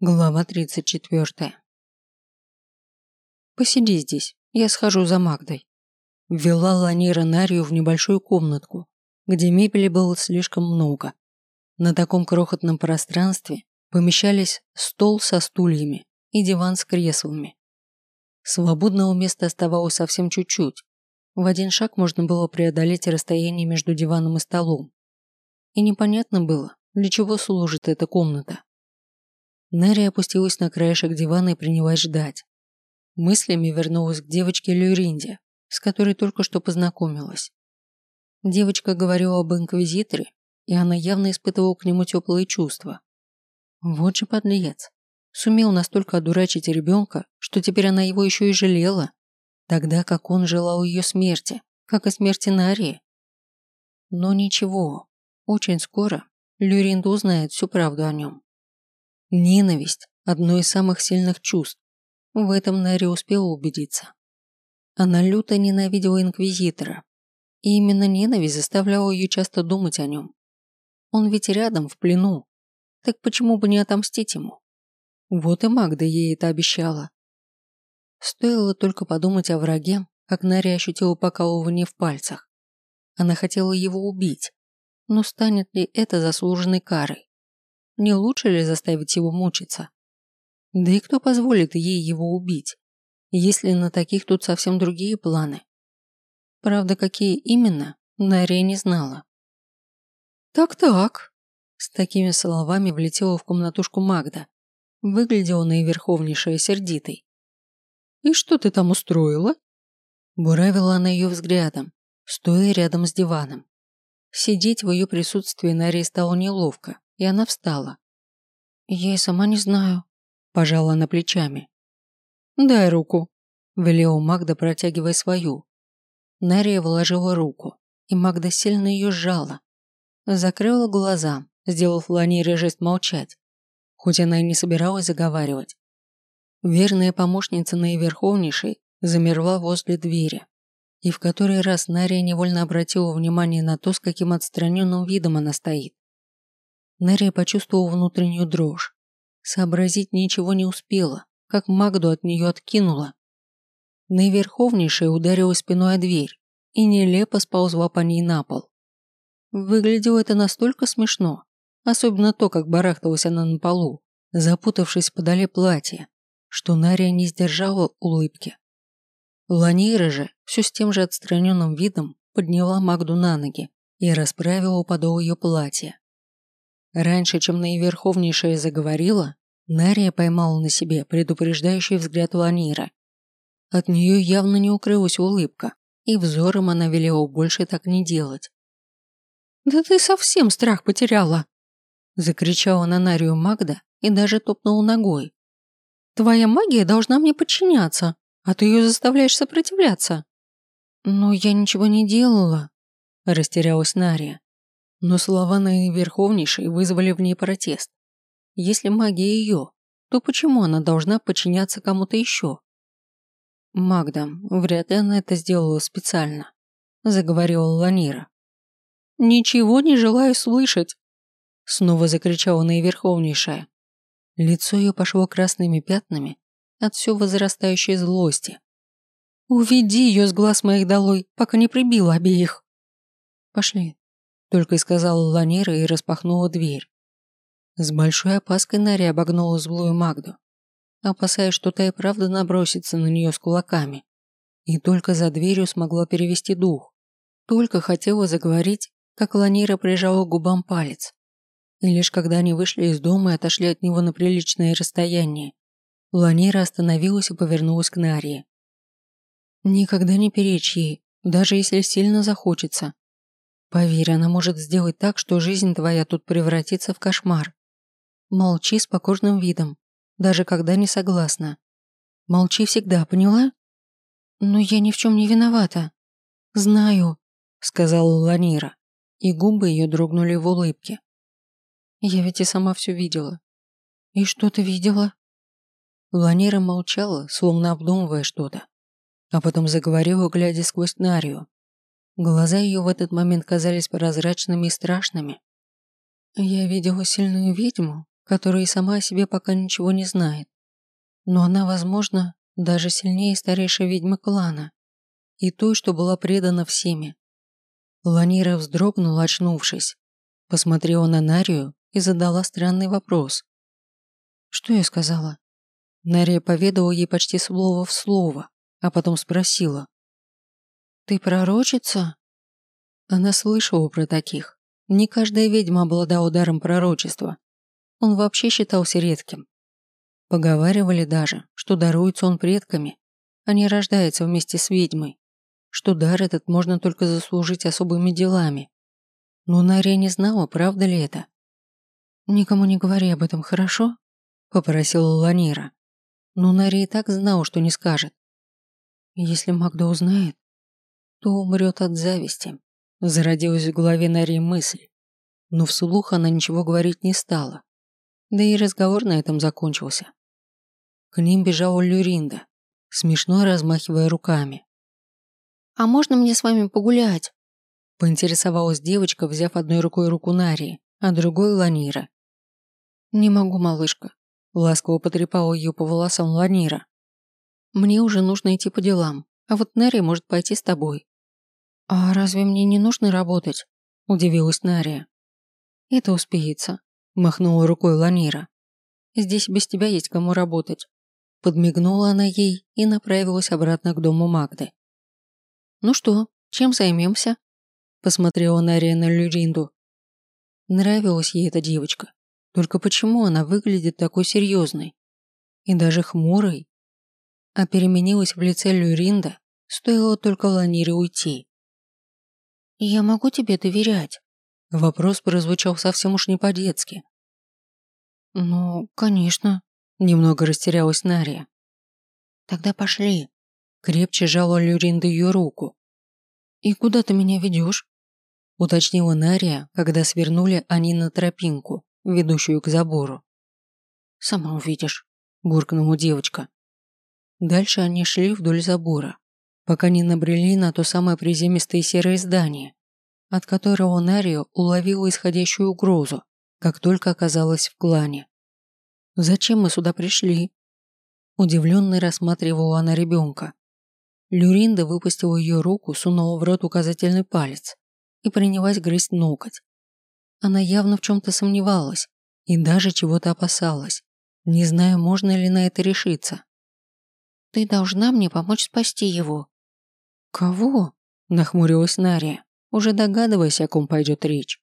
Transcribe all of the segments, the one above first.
Глава 34. «Посиди здесь, я схожу за Магдой». Ввела Ланира Нарию в небольшую комнатку, где мебели было слишком много. На таком крохотном пространстве помещались стол со стульями и диван с креслами. Свободного места оставалось совсем чуть-чуть. В один шаг можно было преодолеть расстояние между диваном и столом. И непонятно было, для чего служит эта комната. Нэри опустилась на краешек дивана и принялась ждать. Мыслями вернулась к девочке Люринде, с которой только что познакомилась. Девочка говорила об инквизиторе, и она явно испытывала к нему теплые чувства. Вот же подлец. Сумел настолько одурачить ребенка, что теперь она его еще и жалела, тогда как он желал ее смерти, как и смерти Нари. Но ничего, очень скоро Люринда узнает всю правду о нем. Ненависть – одно из самых сильных чувств. В этом Нари успела убедиться. Она люто ненавидела Инквизитора. И именно ненависть заставляла ее часто думать о нем. Он ведь рядом, в плену. Так почему бы не отомстить ему? Вот и Магда ей это обещала. Стоило только подумать о враге, как Нари ощутила покалывание в пальцах. Она хотела его убить. Но станет ли это заслуженной карой? Не лучше ли заставить его мучиться? Да и кто позволит ей его убить, если на таких тут совсем другие планы? Правда, какие именно, Нария не знала. «Так-так», – с такими словами влетела в комнатушку Магда. Выглядела наиверховнейшая сердитой. «И что ты там устроила?» Буравила она ее взглядом, стоя рядом с диваном. Сидеть в ее присутствии Нарии стало неловко, и она встала. «Я и сама не знаю», – пожала она плечами. «Дай руку», – велела Магда, протягивая свою. Нария вложила руку, и Магда сильно ее сжала. Закрыла глаза, сделав Ланире жест молчать, хоть она и не собиралась заговаривать. Верная помощница наиверховнейшей замерла возле двери, и в который раз Нария невольно обратила внимание на то, с каким отстраненным видом она стоит. Нерия почувствовала внутреннюю дрожь. Сообразить ничего не успела, как Магду от нее откинула. Наиверховнейшая ударила спиной о дверь и нелепо сползла по ней на пол. Выглядело это настолько смешно, особенно то, как барахталась она на полу, запутавшись подоле платья, что Нария не сдержала улыбки. Ланира же, все с тем же отстраненным видом, подняла Магду на ноги и расправила подол ее платья. Раньше, чем наиверховнейшая заговорила, Нария поймала на себе предупреждающий взгляд Ланира. От нее явно не укрылась улыбка, и взором она велела больше так не делать. «Да ты совсем страх потеряла!» Закричала на Нарию Магда и даже топнула ногой. «Твоя магия должна мне подчиняться, а ты ее заставляешь сопротивляться». «Но я ничего не делала», растерялась Нария. Но слова наиверховнейшей вызвали в ней протест. Если магия ее, то почему она должна подчиняться кому-то еще? Магда, вряд ли она это сделала специально, заговорила Ланира. Ничего не желаю слышать, снова закричала наиверховнейшая. Лицо ее пошло красными пятнами от все возрастающей злости. «Уведи ее с глаз моих долой, пока не прибила обеих!» «Пошли, только и сказала Ланера и распахнула дверь. С большой опаской Нари обогнула злую Магду, опасаясь, что та и правда набросится на нее с кулаками. И только за дверью смогла перевести дух. Только хотела заговорить, как Ланира прижала к губам палец. И лишь когда они вышли из дома и отошли от него на приличное расстояние, Ланира остановилась и повернулась к Нарии. «Никогда не перечь ей, даже если сильно захочется. Поверь, она может сделать так, что жизнь твоя тут превратится в кошмар. Молчи с покорным видом, даже когда не согласна. Молчи всегда, поняла? Но я ни в чем не виновата. Знаю, сказала Ланира, и губы ее дрогнули в улыбке. Я ведь и сама все видела. И что ты видела? Ланира молчала, словно обдумывая что-то, а потом заговорила, глядя сквозь Нарию. Глаза ее в этот момент казались прозрачными и страшными. Я видела сильную ведьму, которая и сама о себе пока ничего не знает. Но она, возможно, даже сильнее старейшей ведьмы клана и той, что была предана всеми. Ланира вздрогнула, очнувшись, посмотрела на Нарию и задала странный вопрос. «Что я сказала?» Нария поведала ей почти слово в слово, а потом спросила. «Ты пророчица?» Она слышала про таких. Не каждая ведьма обладала даром пророчества. Он вообще считался редким. Поговаривали даже, что даруется он предками, а не рождается вместе с ведьмой, что дар этот можно только заслужить особыми делами. Но Нария не знала, правда ли это. «Никому не говори об этом, хорошо?» – попросила Ланира. Но Нария и так знала, что не скажет. «Если Магда узнает, то умрет от зависти», – зародилась в голове Нарии мысль. Но вслух она ничего говорить не стала. Да и разговор на этом закончился. К ним бежала Люринда, смешно размахивая руками. «А можно мне с вами погулять?» Поинтересовалась девочка, взяв одной рукой руку Нарии, а другой Ланира. «Не могу, малышка», – ласково потрепала ее по волосам Ланира. «Мне уже нужно идти по делам, а вот Нария может пойти с тобой». «А разве мне не нужно работать?» – удивилась Нария. «Это успеется», – махнула рукой Ланира. «Здесь без тебя есть кому работать». Подмигнула она ей и направилась обратно к дому Магды. «Ну что, чем займемся?» Посмотрела Нария на Люринду. Нравилась ей эта девочка. Только почему она выглядит такой серьезной? И даже хмурой? А переменилась в лице Люринда, стоило только Ланире уйти. «Я могу тебе доверять?» Вопрос прозвучал совсем уж не по-детски. «Ну, конечно», – немного растерялась Нария. «Тогда пошли». Крепче жала Люринда ее руку. «И куда ты меня ведешь?» – уточнила Нария, когда свернули они на тропинку, ведущую к забору. «Сама увидишь», – буркнула девочка. Дальше они шли вдоль забора, пока не набрели на то самое приземистое серое здание, от которого Нария уловила исходящую угрозу, как только оказалась в клане. «Зачем мы сюда пришли?» Удивленно рассматривала она ребенка. Люринда выпустила ее руку, сунула в рот указательный палец и принялась грызть ноготь. Она явно в чем-то сомневалась и даже чего-то опасалась, не зная, можно ли на это решиться. «Ты должна мне помочь спасти его». «Кого?» – нахмурилась Нария, уже догадываясь, о ком пойдет речь.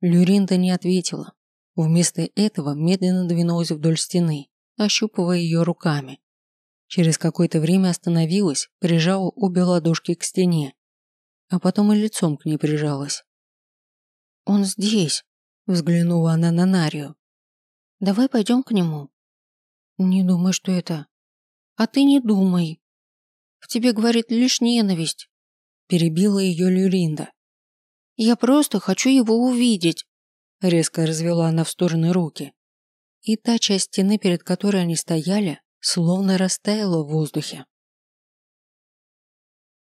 Люринда не ответила. Вместо этого медленно двинулась вдоль стены, ощупывая ее руками. Через какое-то время остановилась, прижала обе ладошки к стене, а потом и лицом к ней прижалась. «Он здесь», – взглянула она на Нарию. «Давай пойдем к нему». «Не думай, что это...» «А ты не думай. В тебе говорит лишь ненависть», – перебила ее Люринда. «Я просто хочу его увидеть», – резко развела она в стороны руки. И та часть стены, перед которой они стояли, словно растаяла в воздухе.